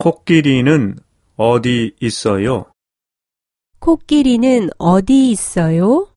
코끼리는 어디 있어요? 코끼리는 어디 있어요?